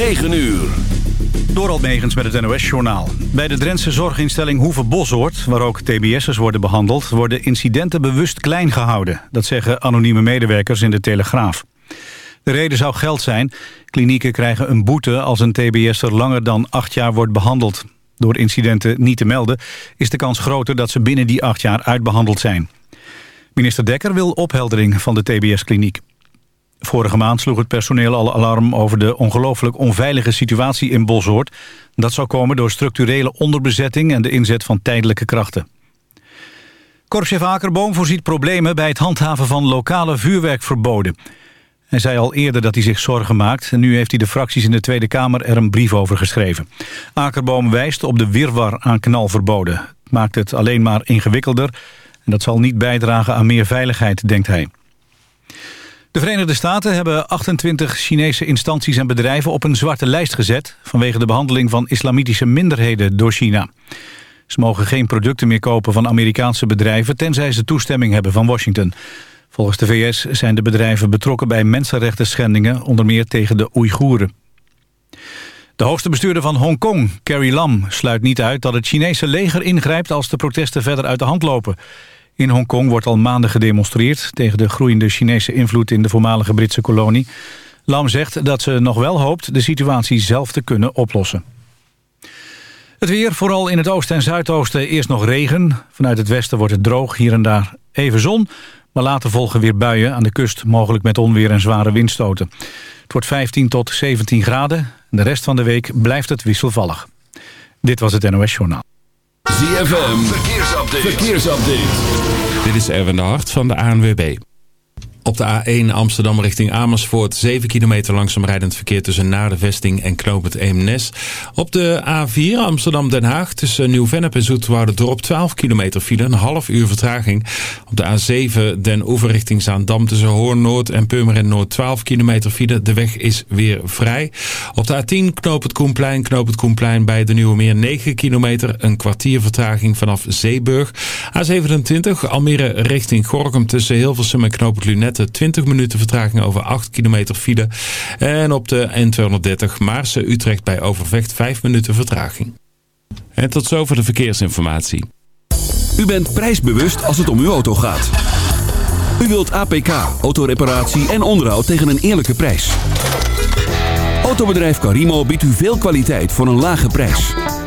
9 uur. Door Megens met het NOS-journaal. Bij de Drentse zorginstelling Hoeve Bosoort, waar ook tbs'ers worden behandeld... worden incidenten bewust klein gehouden. Dat zeggen anonieme medewerkers in de Telegraaf. De reden zou geld zijn. Klinieken krijgen een boete als een tbs'er langer dan acht jaar wordt behandeld. Door incidenten niet te melden is de kans groter dat ze binnen die acht jaar uitbehandeld zijn. Minister Dekker wil opheldering van de tbs-kliniek. Vorige maand sloeg het personeel al alarm over de ongelooflijk onveilige situatie in Boshoort. Dat zou komen door structurele onderbezetting en de inzet van tijdelijke krachten. Korpschef Akerboom voorziet problemen bij het handhaven van lokale vuurwerkverboden. Hij zei al eerder dat hij zich zorgen maakt... en nu heeft hij de fracties in de Tweede Kamer er een brief over geschreven. Akerboom wijst op de wirwar aan knalverboden. Het maakt het alleen maar ingewikkelder... en dat zal niet bijdragen aan meer veiligheid, denkt hij. De Verenigde Staten hebben 28 Chinese instanties en bedrijven op een zwarte lijst gezet... vanwege de behandeling van islamitische minderheden door China. Ze mogen geen producten meer kopen van Amerikaanse bedrijven... tenzij ze toestemming hebben van Washington. Volgens de VS zijn de bedrijven betrokken bij mensenrechten schendingen... onder meer tegen de Oeigoeren. De hoogste bestuurder van Hongkong, Carrie Lam, sluit niet uit... dat het Chinese leger ingrijpt als de protesten verder uit de hand lopen... In Hongkong wordt al maanden gedemonstreerd... tegen de groeiende Chinese invloed in de voormalige Britse kolonie. Lam zegt dat ze nog wel hoopt de situatie zelf te kunnen oplossen. Het weer, vooral in het oosten en zuidoosten, eerst nog regen. Vanuit het westen wordt het droog, hier en daar even zon. Maar later volgen weer buien aan de kust, mogelijk met onweer en zware windstoten. Het wordt 15 tot 17 graden. De rest van de week blijft het wisselvallig. Dit was het NOS Journaal. ZFM, verkeersupdate. verkeersupdate. Dit is Erwin de Hart van de ANWB. Op de A1 Amsterdam richting Amersfoort 7 kilometer langzaam rijdend verkeer tussen Naar de Vesting en Knoop Eemnes. Op de A4 Amsterdam-Den Haag tussen Nieuw-Vennep en Zoetwoude Dorp 12 kilometer file, een half uur vertraging. Op de A7 Den Oever richting Zaandam tussen Hoorn-Noord en Purmerend Noord 12 kilometer file. De weg is weer vrij. Op de A10 Knoop het Koenplein, Knoop het Koenplein bij de Nieuwe Meer 9 kilometer, een kwartier vertraging vanaf Zeeburg. A27 Almere richting Gorkum tussen Hilversum en Knoop het Lunet 20 minuten vertraging over 8 kilometer file. En op de N230 Maarse-Utrecht bij Overvecht 5 minuten vertraging. En tot zover de verkeersinformatie. U bent prijsbewust als het om uw auto gaat. U wilt APK, autoreparatie en onderhoud tegen een eerlijke prijs. Autobedrijf Carimo biedt u veel kwaliteit voor een lage prijs.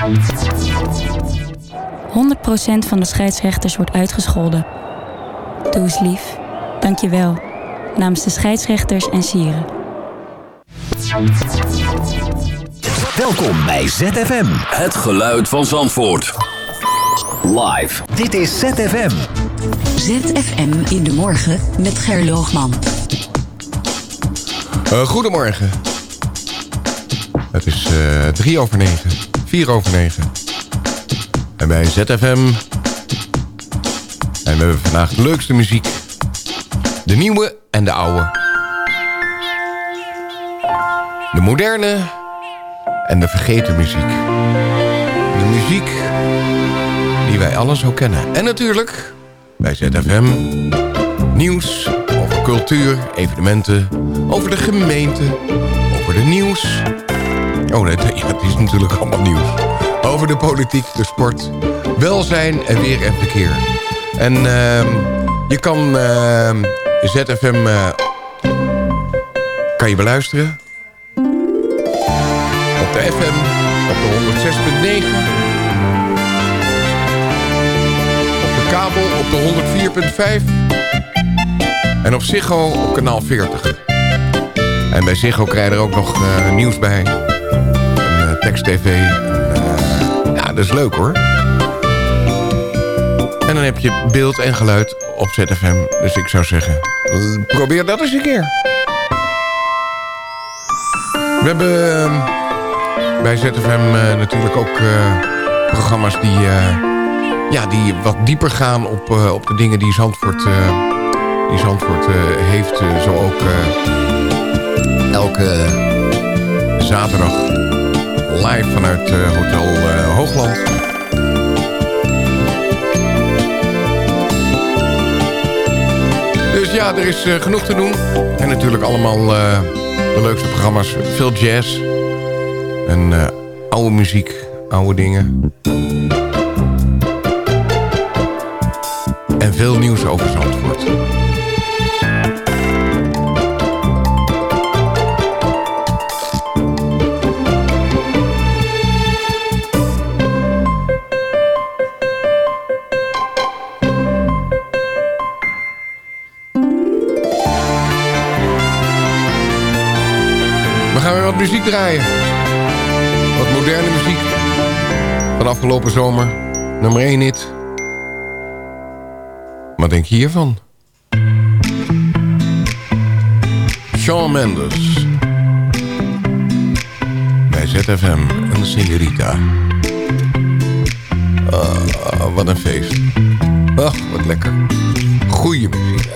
100% van de scheidsrechters wordt uitgescholden. Doe eens lief. Dank je wel. Namens de scheidsrechters en sieren. Welkom bij ZFM. Het geluid van Zandvoort. Live. Dit is ZFM. ZFM in de morgen met Gerloogman. Uh, goedemorgen. Het is uh, drie over negen. 4 over 9. En bij ZFM. En we hebben vandaag de leukste muziek. De nieuwe en de oude. De moderne en de vergeten muziek. De muziek die wij alles zo kennen. En natuurlijk bij ZFM nieuws over cultuur, evenementen, over de gemeente, over de nieuws Oh, nee, ja, het is natuurlijk allemaal nieuws. Over de politiek, de sport, welzijn en weer en verkeer. En uh, je kan ZFM uh, kan je beluisteren. Op de FM, op de 106.9. Op de kabel op de 104.5. En op Ziggo op kanaal 40. En bij Ziggo krijg je er ook nog uh, nieuws bij. Tekst-tv. Uh, ja, dat is leuk hoor. En dan heb je beeld en geluid op ZFM. Dus ik zou zeggen, probeer dat eens een keer. We hebben ehm, bij ZFM natuurlijk ook programma's die, ja, die wat dieper gaan op, op de dingen die Zandvoort, die Zandvoort heeft. zo ook elke zaterdag live vanuit Hotel Hoogland. Dus ja, er is genoeg te doen. En natuurlijk allemaal de leukste programma's. Veel jazz. En oude muziek, oude dingen. En veel nieuws over Zandvoort. Muziek draaien. Wat moderne muziek. Van afgelopen zomer. Nummer 1 hit. Wat denk je hiervan? Shawn Mendes. Bij ZFM, een señorita. Uh, wat een feest. Ach, wat lekker. Goeie muziek.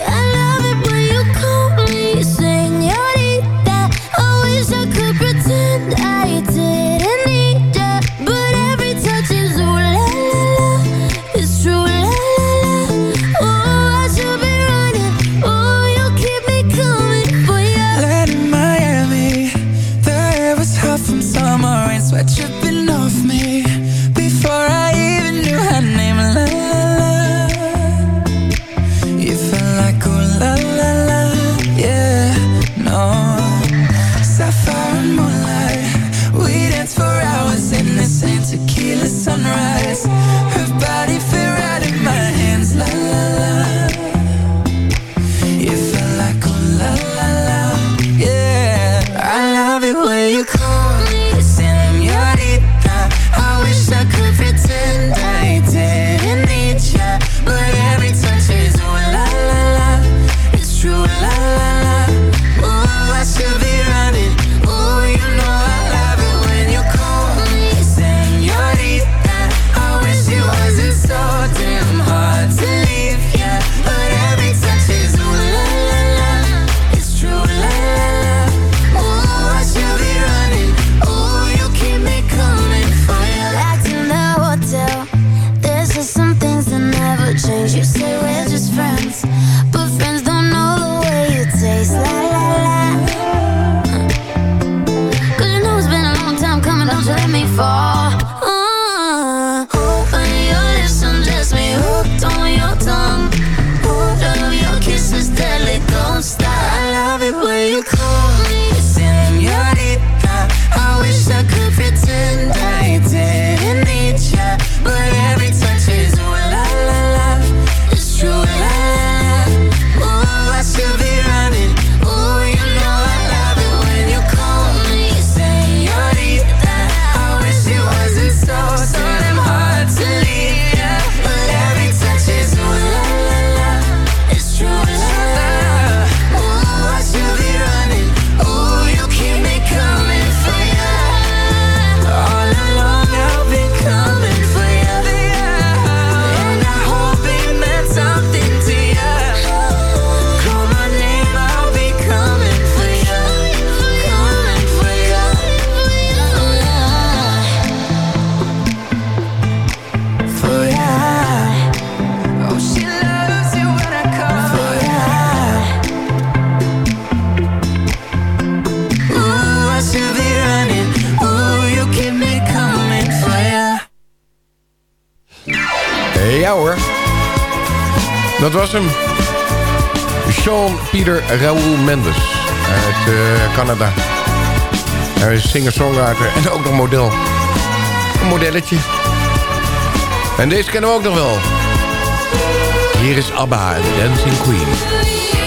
Peter Raoul Mendes uit uh, Canada. Hij is singer-songwriter en ook nog model. Een modelletje. En deze kennen we ook nog wel. Hier is ABBA, Dancing Queen.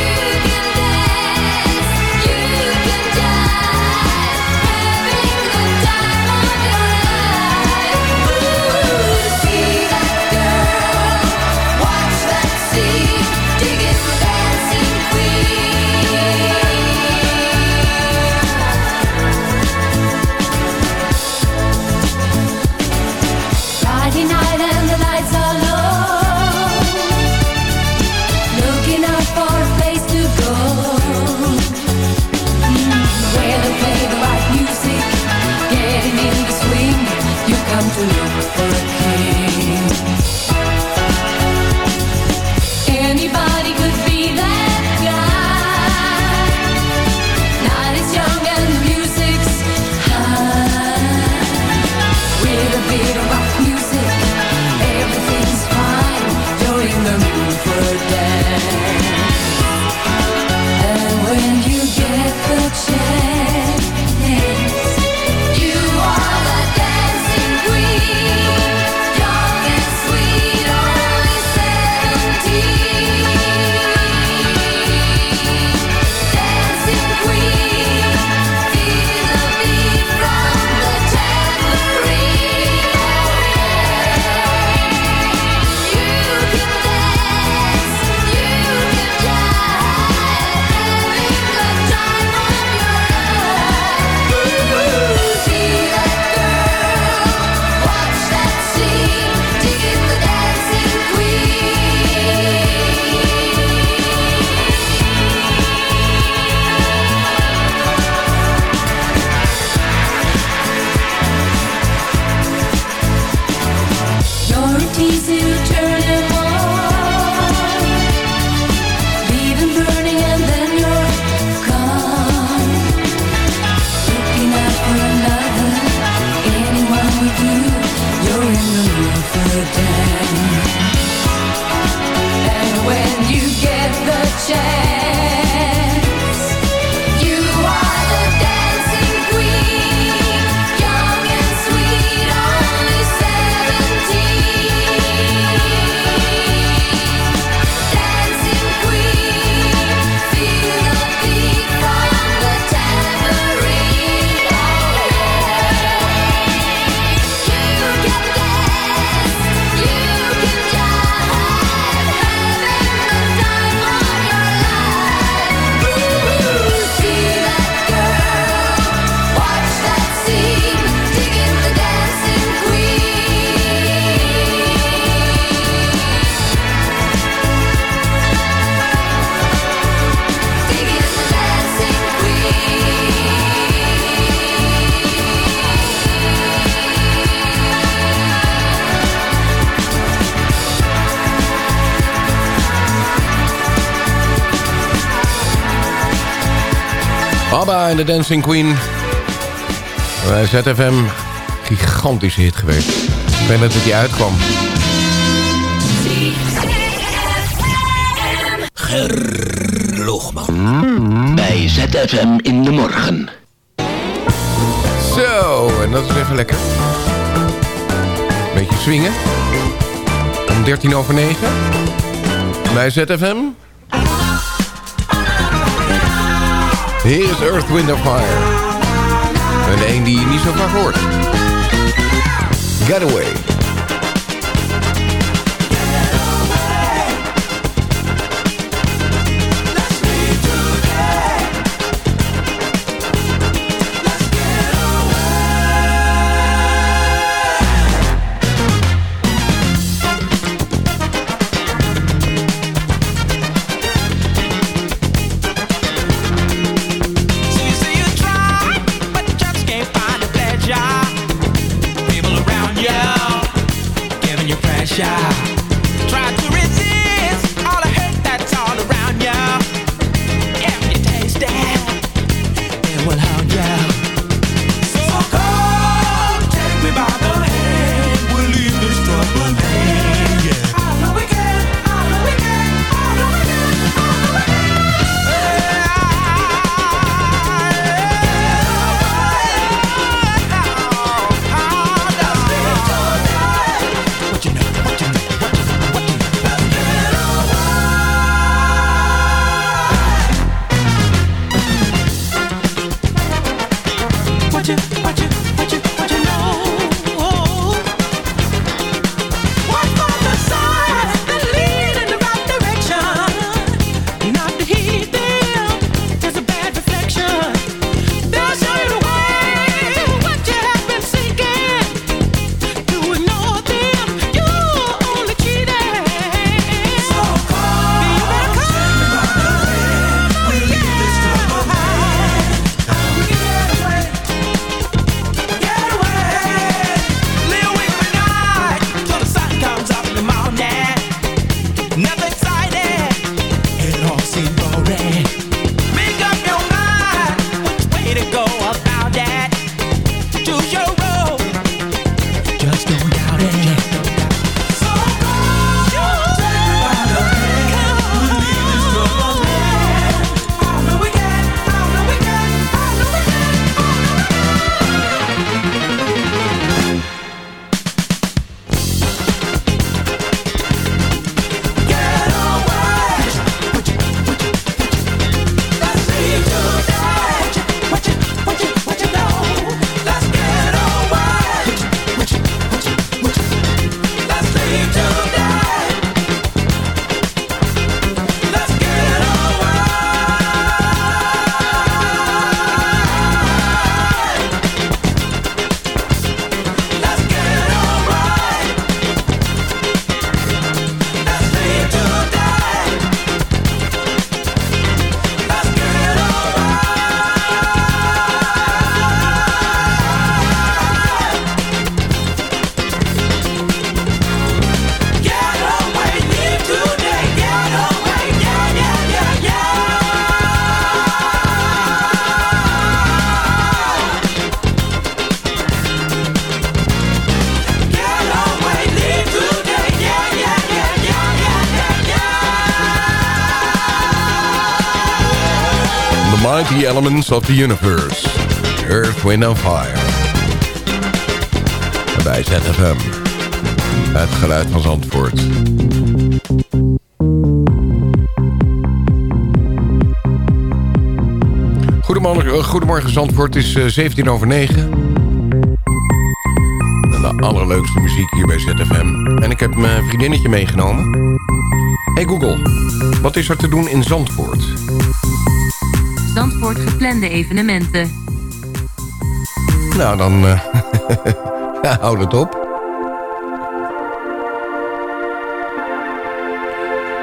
ABBA en de Dancing Queen. Bij ZFM, gigantische hit geweest. Ik ben dat het die uitkwam. Gerloogman. Bij ZFM in de morgen. Zo, en dat is even lekker. Beetje swingen. Om 13 over 9. Bij ZFM. Hier is Earth, Wind Fire. En een die je niet zo vaak hoort. Getaway. watch it. 90 Elements of the Universe. Earth, Wind and Fire. Bij ZFM. Het geluid van Zandvoort. Goedemorgen, eh, goedemorgen Zandvoort, het is 17 eh, over 9. En de allerleukste muziek hier bij ZFM. En ik heb mijn vriendinnetje meegenomen. Hey Google, wat is er te doen in Zandvoort? Zandvoort geplande evenementen. Nou, dan uh, houd het op.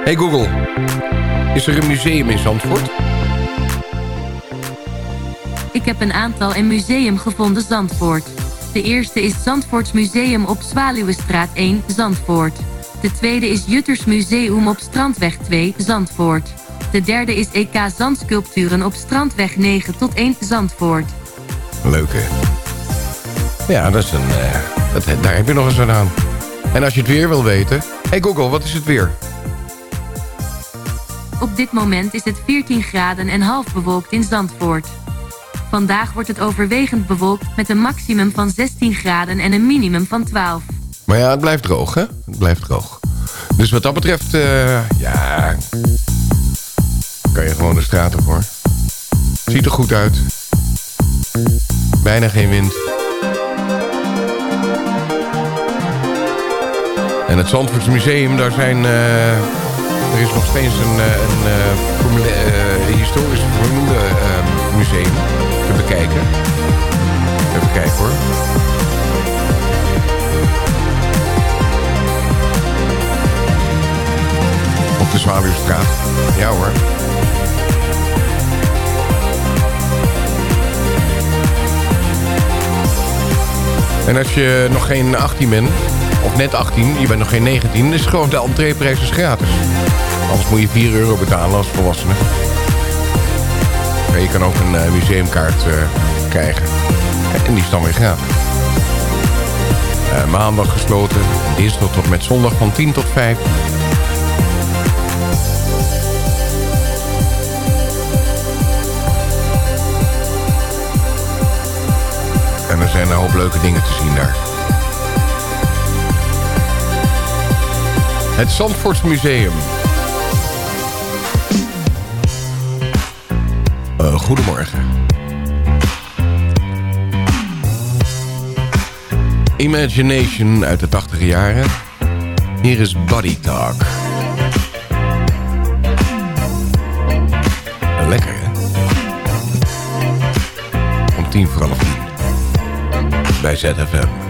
Hey Google, is er een museum in Zandvoort? Ik heb een aantal in museum gevonden Zandvoort. De eerste is Zandvoorts Museum op Zwaluwestraat 1, Zandvoort. De tweede is Jutters Museum op Strandweg 2, Zandvoort. De derde is EK Zandsculpturen op Strandweg 9 tot 1, Zandvoort. Leuke. Ja, dat is een, uh, dat, daar heb je nog eens aan aan. En als je het weer wil weten... Hey Google, wat is het weer? Op dit moment is het 14 graden en half bewolkt in Zandvoort. Vandaag wordt het overwegend bewolkt met een maximum van 16 graden en een minimum van 12. Maar ja, het blijft droog, hè? Het blijft droog. Dus wat dat betreft, uh, ja... kan je gewoon de straat op, hoor. Ziet er goed uit. Bijna geen wind. En het Zandvoorts Museum, daar zijn... Uh, er is nog steeds een, eh, een, historisch formule museum te bekijken. Even kijken hoor. Op de Zwaluwstraat. Ja hoor. En als je nog geen 18 bent, of net 18, je bent nog geen 19... is gewoon de entreeprijs is gratis. Anders moet je 4 euro betalen als volwassene. je kan ook een uh, museumkaart uh, krijgen. En die is dan weer gratis. Uh, maandag gesloten, dinsdag tot met zondag van 10 tot 5. Zijn een hoop leuke dingen te zien daar. Het Zandvoorts Museum. Uh, goedemorgen. Imagination uit de 80 jaren. Hier is Body Talk. Bij ZFM.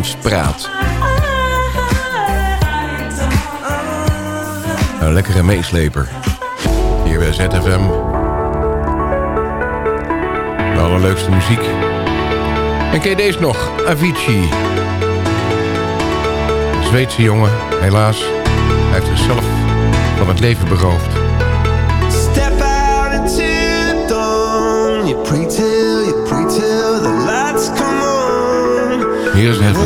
Praat. Een lekkere meesleper. Hier bij ZFM. De allerleukste muziek. En ken deze nog? Avicii. Een Zweedse jongen, helaas. Hij heeft zichzelf van het leven beroofd. Step the Here's Heaven.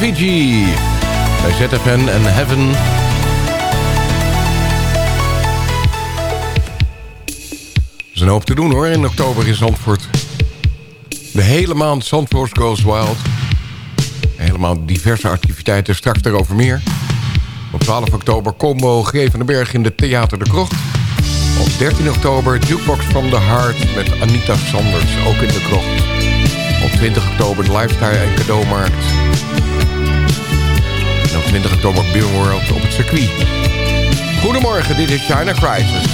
Avicii. Bij ZFN en Heaven. Er is een hoop te doen hoor in oktober in Zandvoort. De hele maand Zandvoort Goes Wild. Helemaal diverse activiteiten, straks daarover meer. Op 12 oktober combo Geven de berg in de Theater de Krocht. Op 13 oktober Jukebox van de Hart met Anita Sanders, ook in de Krocht. Op 20 oktober de Lifestyle en Cadeaumarkt. En op 20 oktober Beer World op het circuit. Goedemorgen, dit is China Crisis.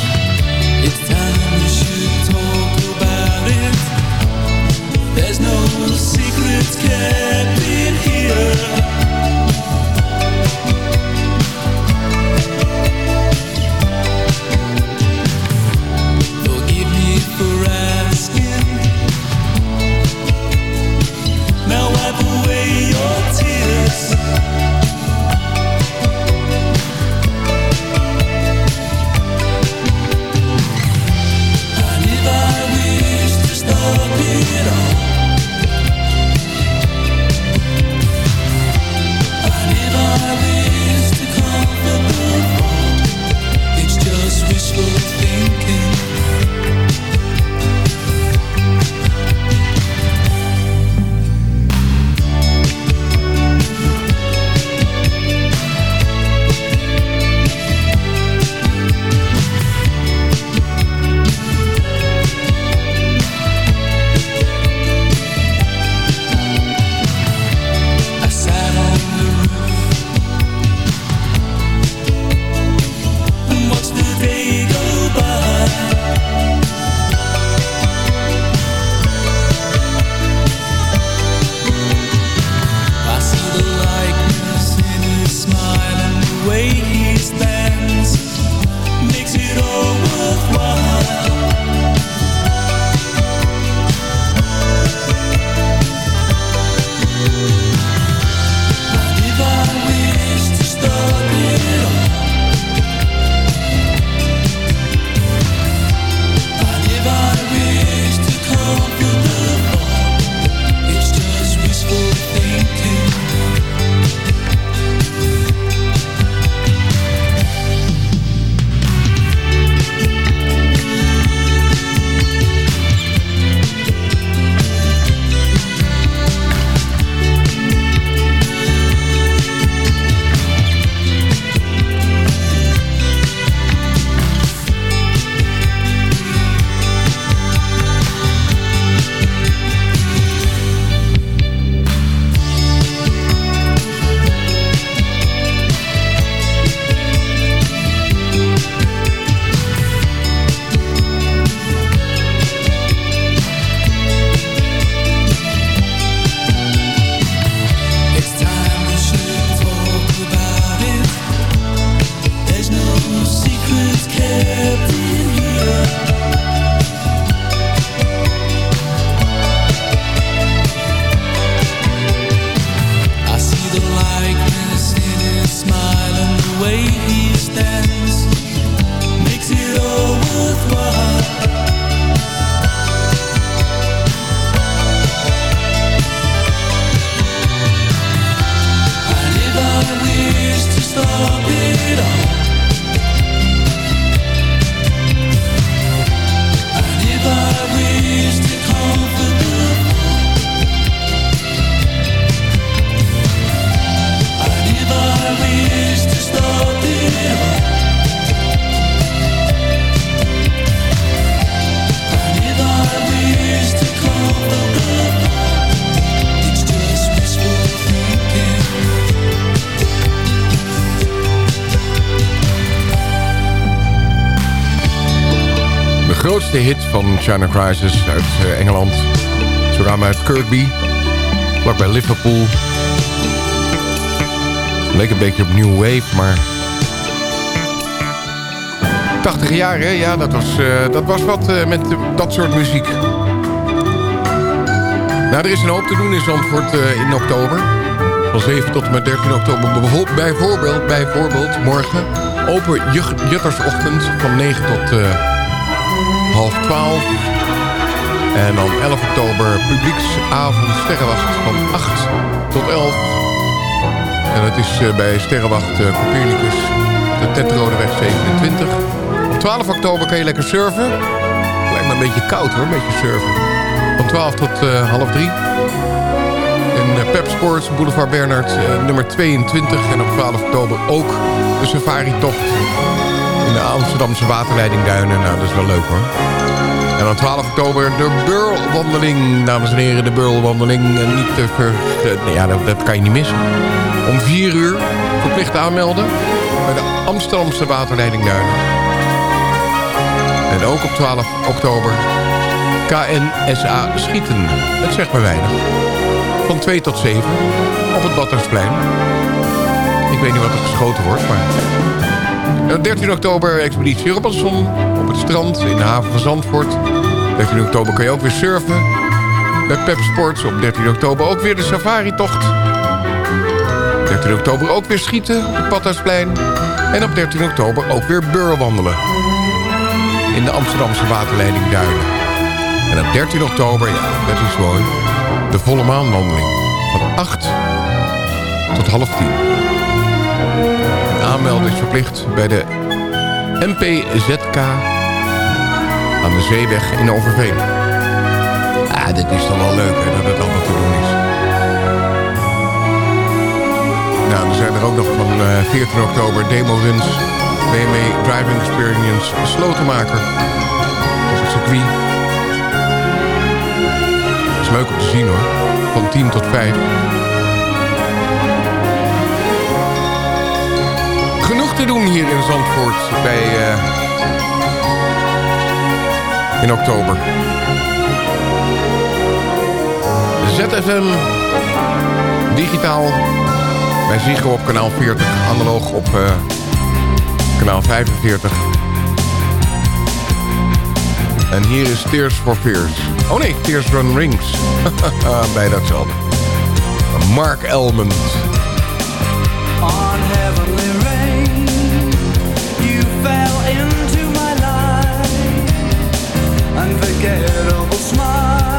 It's time we should talk about it. There's no secrets kept in here. Grootste hit van China Crisis uit eh, Engeland. Kwamen uit Kirkby, vlakbij Liverpool. Leek een beetje op New Wave, maar... 80 jaar, hè? Ja, dat was, eh, dat was wat eh, met dat soort muziek. Nou, er is een hoop te doen in Zandvoort in oktober. Van 7 tot en met 13 oktober. Bijvoorbeeld, bijvoorbeeld, morgen open Jut- Juttersochtend van 9 tot half 12. En dan 11 oktober publieksavond Sterrenwacht van 8 tot 11. En dat is eh, bij Sterrenwacht eh, Copernicus, de Tetrodeweg 27. Op 12 oktober kan je lekker surfen. Lijkt me een beetje koud hoor, een beetje surfen. Van 12 tot eh, half 3. In Pep Sports, Boulevard Bernard, nummer 22. En op 12 oktober ook de safari-tocht in de Amsterdamse waterleidingduinen. Nou, dat is wel leuk hoor. En op 12 oktober de Burlwandeling. Dames en heren, de Burlwandeling. Niet te ver... ja, dat, kan je niet missen. Om 4 uur verplicht aanmelden bij de Amsterdamse waterleidingduinen. En ook op 12 oktober KNSA Schieten. Het zegt maar weinig. Van 2 tot 7 op het Baddersplein. Ik weet niet wat er geschoten wordt, maar... En op 13 oktober Expeditie Robinson op het strand in de haven van Zandvoort. 13 oktober kan je ook weer surfen. Bij Pep Sports op 13 oktober ook weer de safari-tocht. 13 oktober ook weer schieten op het Badhuisplein. En op 13 oktober ook weer beurwandelen. In de Amsterdamse waterleiding Duinen. En op 13 oktober, ja, dat is mooi. De volle maanwandeling. Van 8 tot half 10. Aanmelden verplicht bij de MPZK aan de Zeeweg in Overveen. Ah, dit is dan wel leuk hè, dat het allemaal te doen is. Nou, er zijn er ook nog van eh, 14 oktober demo runs BMW Driving Experience Slotenmaker op het circuit. Dat is leuk om te zien hoor, van 10 tot 5. Te doen hier in Zandvoort bij, eh, in oktober. ZFM digitaal bij Ziggo op kanaal 40, analoog op eh, kanaal 45. En hier is Tears for Fears. Oh nee, Tears Run Rings. bij datzelfde. Mark Elmond. On quiero smile.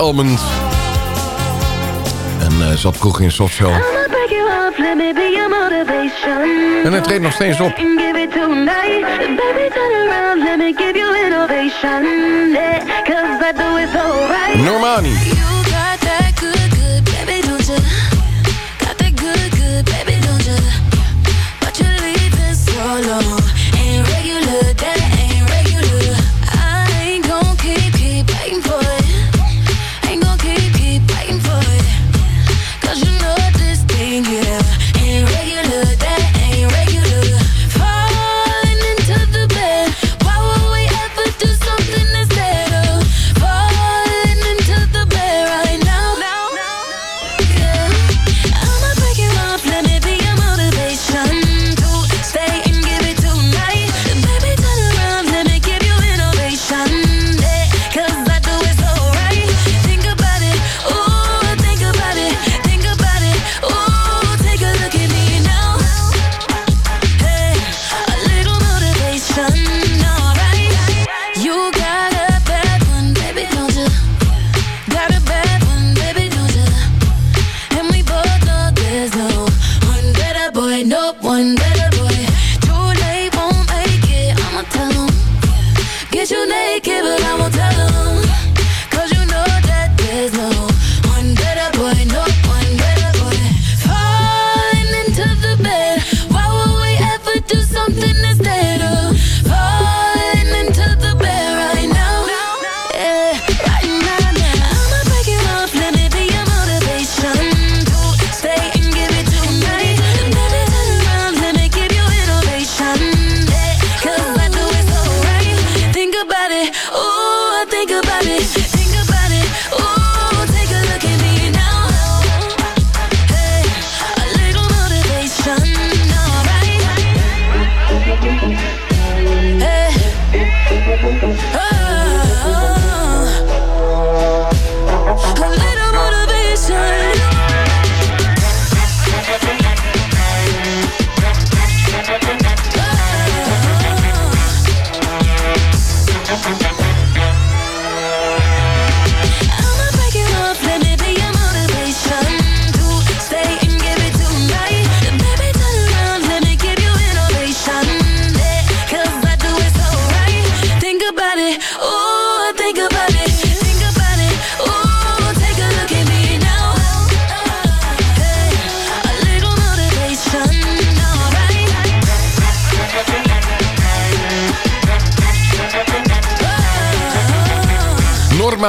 Mark Elmond. En eh, zat vroeger in Softshell. En hij treedt nog steeds op. Normani.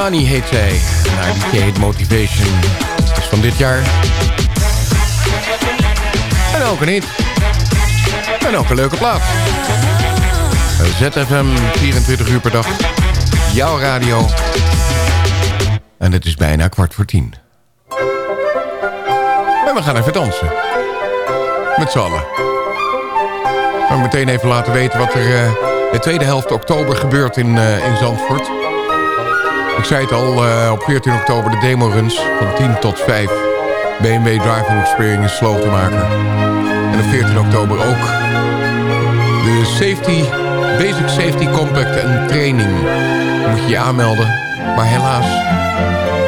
Normani heet zij. Nou, die heet Motivation. is van dit jaar. En ook een hit. En ook een leuke plaat. ZFM 24 uur per dag. Jouw radio. En het is bijna kwart voor tien. En we gaan even dansen. Met z'n allen. Ik meteen even laten weten wat er eh, de tweede helft oktober gebeurt in, eh, in Zandvoort. Ik zei het al, eh, op 14 oktober de demo-runs van 10 tot 5. BMW Driving Experience Slotenmaker. En op 14 oktober ook de safety, Basic Safety Compact en Training. Moet je je aanmelden, maar helaas...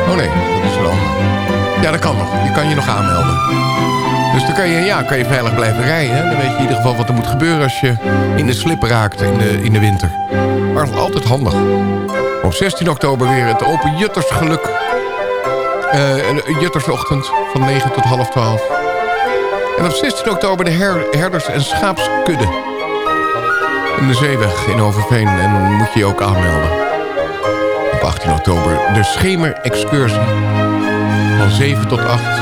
Oh nee, dat is ander. Ja, dat kan nog. Je kan je nog aanmelden. Dus dan kan je, ja, kan je veilig blijven rijden. Dan weet je in ieder geval wat er moet gebeuren als je in de slip raakt in de, in de winter. Maar altijd handig. Op 16 oktober weer het Open Juttersgeluk. Eh, een Juttersochtend van 9 tot half 12. En op 16 oktober de her- herders- en schaapskudde. In de Zeeweg in Overveen. En dan moet je je ook aanmelden. Op 18 oktober de Schemer-excursie. Van 7 tot 8.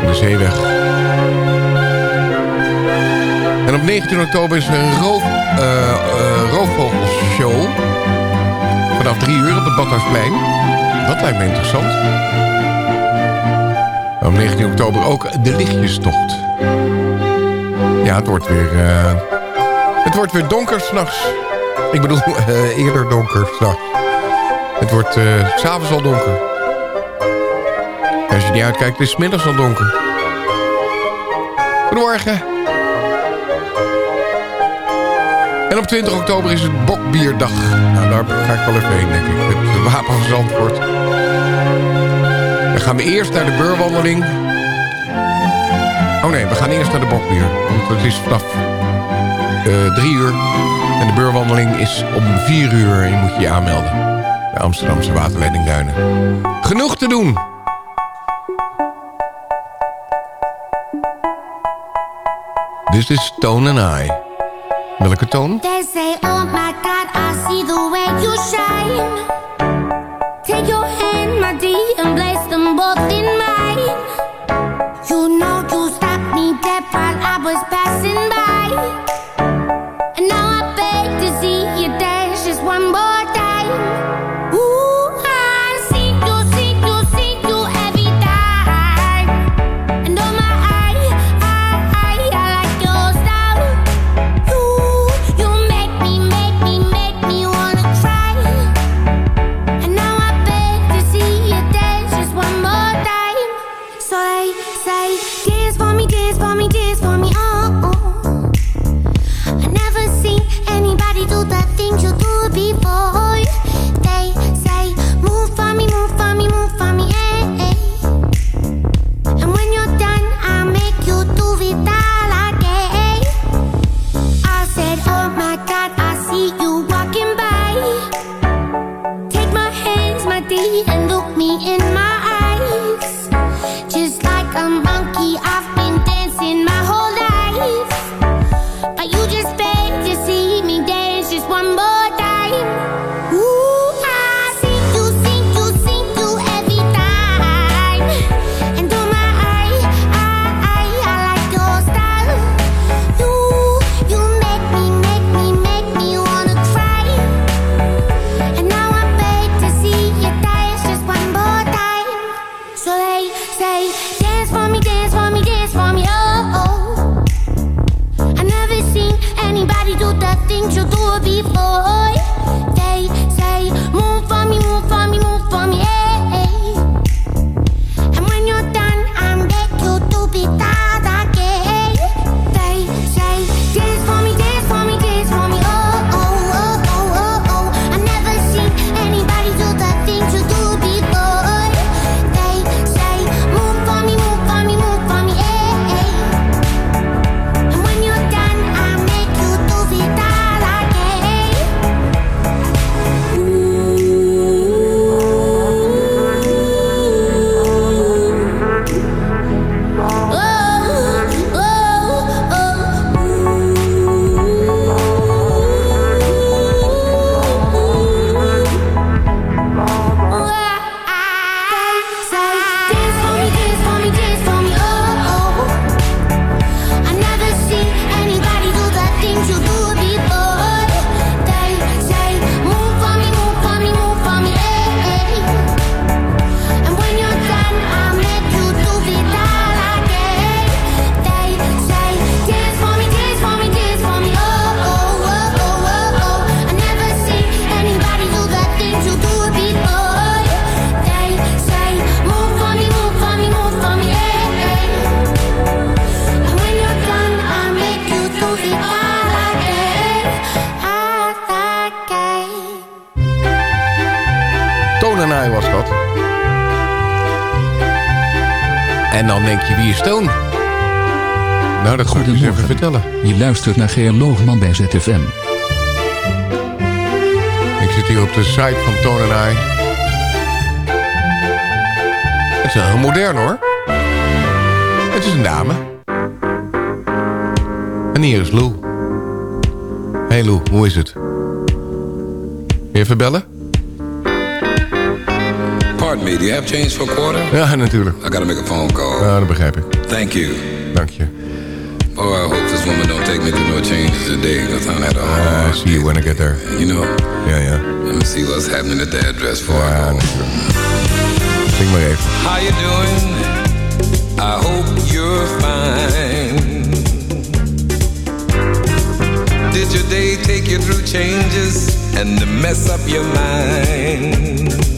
In de Zeeweg. En op 19 oktober is er een roof, eh, roofvogelshow. Vanaf 3 uur op het Badhuisplein. Dat lijkt me interessant. En op 19 oktober ook de lichtjestocht. Ja, het wordt weer... eh, het wordt weer donker s'nachts. Ik bedoel, eh, eerder donker s'nachts. Het wordt eh, s s'avonds al donker. Als je niet uitkijkt, is het middags al donker. Goedemorgen. En op 20 oktober is het Bokbierdag daar ga ik wel even heen, denk ik. Het de wapen. Dan gaan we eerst naar de beurwandeling. Oh nee, we gaan eerst naar de bokbier. Want het is vanaf eh, drie uur. En de beurwandeling is om vier uur. Je moet je, aanmelden. De Amsterdamse Waterleiding Duinen. Genoeg te doen! This is Tone and I. Welke toon? convidar. Stone. Nou, dat goed. ik eens even vertellen. Je luistert naar Geer Loogman bij ZFM. Ik zit hier op de site van Toon en I. Het is wel heel modern hoor. Het is een dame. En hier is Lou. Hey Lou, hoe is het? Even bellen? me. Do you have change for a quarter? Ja, natuurlijk. I gotta make a phone call. Ja, dat begrijp ik. Thank you. Dank je. Oh, I hope this woman don't take me through no changes today, because I'm at a ah, hard... see you when I get there. You know? Ja, ja. Let me see what's happening at the address for ja, I go. Zing maar even. How you doing? I hope you're fine. Did your day take you through changes and mess up your mind?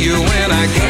you when I can.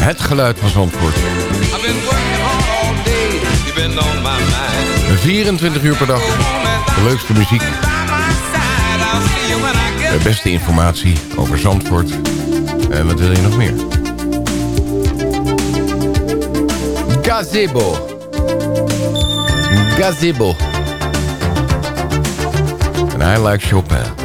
Het geluid van Zandvoort. 24 uur per dag. De leukste muziek. De beste informatie over Zandvoort. En wat wil je nog meer? Gazebo. Gazebo. En hij like Chopin.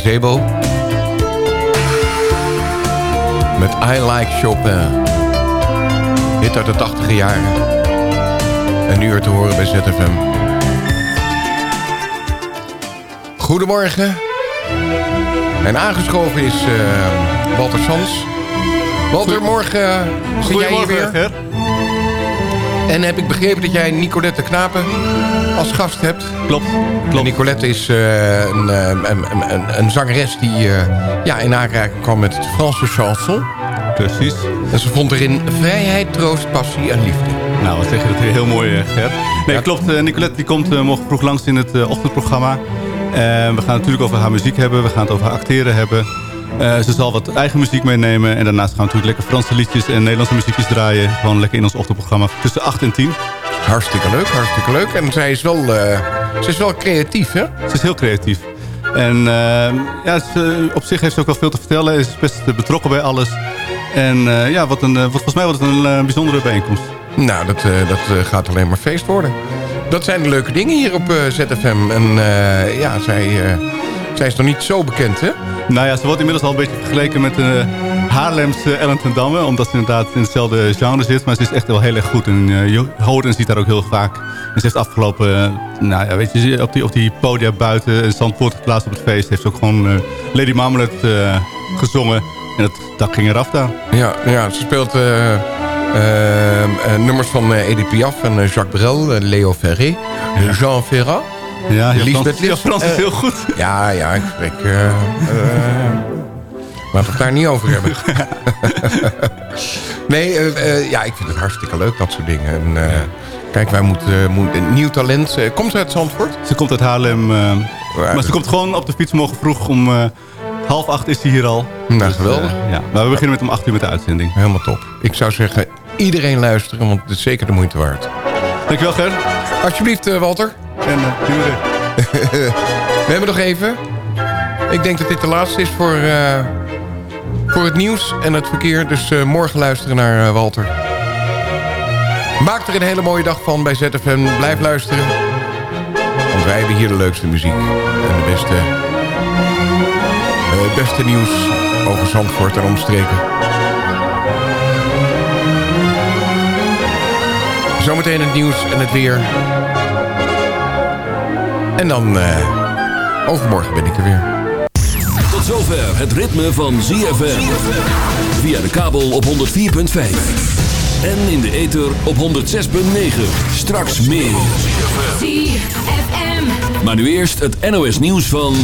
Gazebo. Met I Like Chopin. Hit uit de tachtige jaren. En nu er te horen bij ZFM. Goedemorgen. En aangeschoven is eh, Walter Sans. Walter, morgen uh, zit jij hier weer. En heb ik begrepen dat jij Nicolette Knapen als gast hebt. Klopt. klopt. Nicolette is eh, een, eh, een, een, een, zangeres die eh, ja, in aanraking kwam met het Franse chanson. Precies. En ze vond erin vrijheid, troost, passie en liefde. Nou, wat zeg je dat weer heel mooi, eh, Ger. Nee, klopt. Nicolette die komt morgen vroeg langs in het ochtendprogramma. Eh, we gaan het natuurlijk over haar muziek hebben. We gaan het over haar acteren hebben. Eh, ze zal wat eigen muziek meenemen. En daarnaast gaan we natuurlijk lekker Franse liedjes en Nederlandse muziekjes draaien. Gewoon lekker in ons ochtendprogramma tussen 8 en 10. Hartstikke leuk, hartstikke leuk. En zij is wel, eh, ze is wel creatief, hè? Ze is heel creatief. En eh, ja, ze, op zich heeft ze ook wel veel te vertellen. Ze is best betrokken bij alles. En ja, wat een, wat, volgens mij wordt het een bijzondere bijeenkomst. Nou, dat, dat gaat alleen maar feest worden. Dat zijn de leuke dingen hier op ZFM. En ja, zij, eh, zij is nog niet zo bekend, hè? Nou ja, ze wordt inmiddels al een beetje vergeleken met de Haarlemse Ellen ten Damme. Omdat ze inderdaad in hetzelfde genre zit. Maar ze is echt wel heel erg goed. En eh, en ziet haar ook heel vaak. En ze heeft afgelopen, eh, nou ja, weet je, op die, op die podia buiten in Zandvoort geplaatst op het feest. Heeft ze ook gewoon eh, Lady Marmalade eh, gezongen. En dat dak ging eraf daar. Ja, ja ze speelt eh, eh, eh, nummers van eh, Edith Piaf en eh, Jacques Brel, eh, Leo Ferré, Jean Ferrat. Ja, Lisbeth Lips. Frans is Eh, heel goed. Ja, ja, ik spreek... eh, eh, Laten we het daar niet over hebben. nee, eh, eh, ja, ik vind het hartstikke leuk, dat soort dingen. En, eh, Kijk, wij moeten, eh, moeten nieuw talent. eh, komt ze uit Zandvoort? Ze komt uit Haarlem. eh, maar ze komt gewoon op de fiets morgen vroeg. Om eh, half acht is ze hier al. Nou, geweldig. eh, ja. Maar we beginnen met om acht uur met de uitzending. Helemaal top. Ik zou zeggen, iedereen luisteren, want het is zeker de moeite waard. Dankjewel, Ger. Alsjeblieft, eh, Walter. En uh, We hebben nog even. Ik denk dat dit de laatste is voor, eh, voor het nieuws en het verkeer. Dus eh, morgen luisteren naar eh, Walter. Maak er een hele mooie dag van bij ZFM. Blijf luisteren. Want wij hebben hier de leukste muziek. En de beste, eh, beste nieuws over Zandvoort en omstreken. Zometeen het nieuws en het weer. En dan eh, overmorgen ben ik er weer. Tot zover het ritme van ZFM. Via de kabel op 104.5. En in de ether op 106.9. Straks meer. ZFM. Maar nu eerst het NOS nieuws van...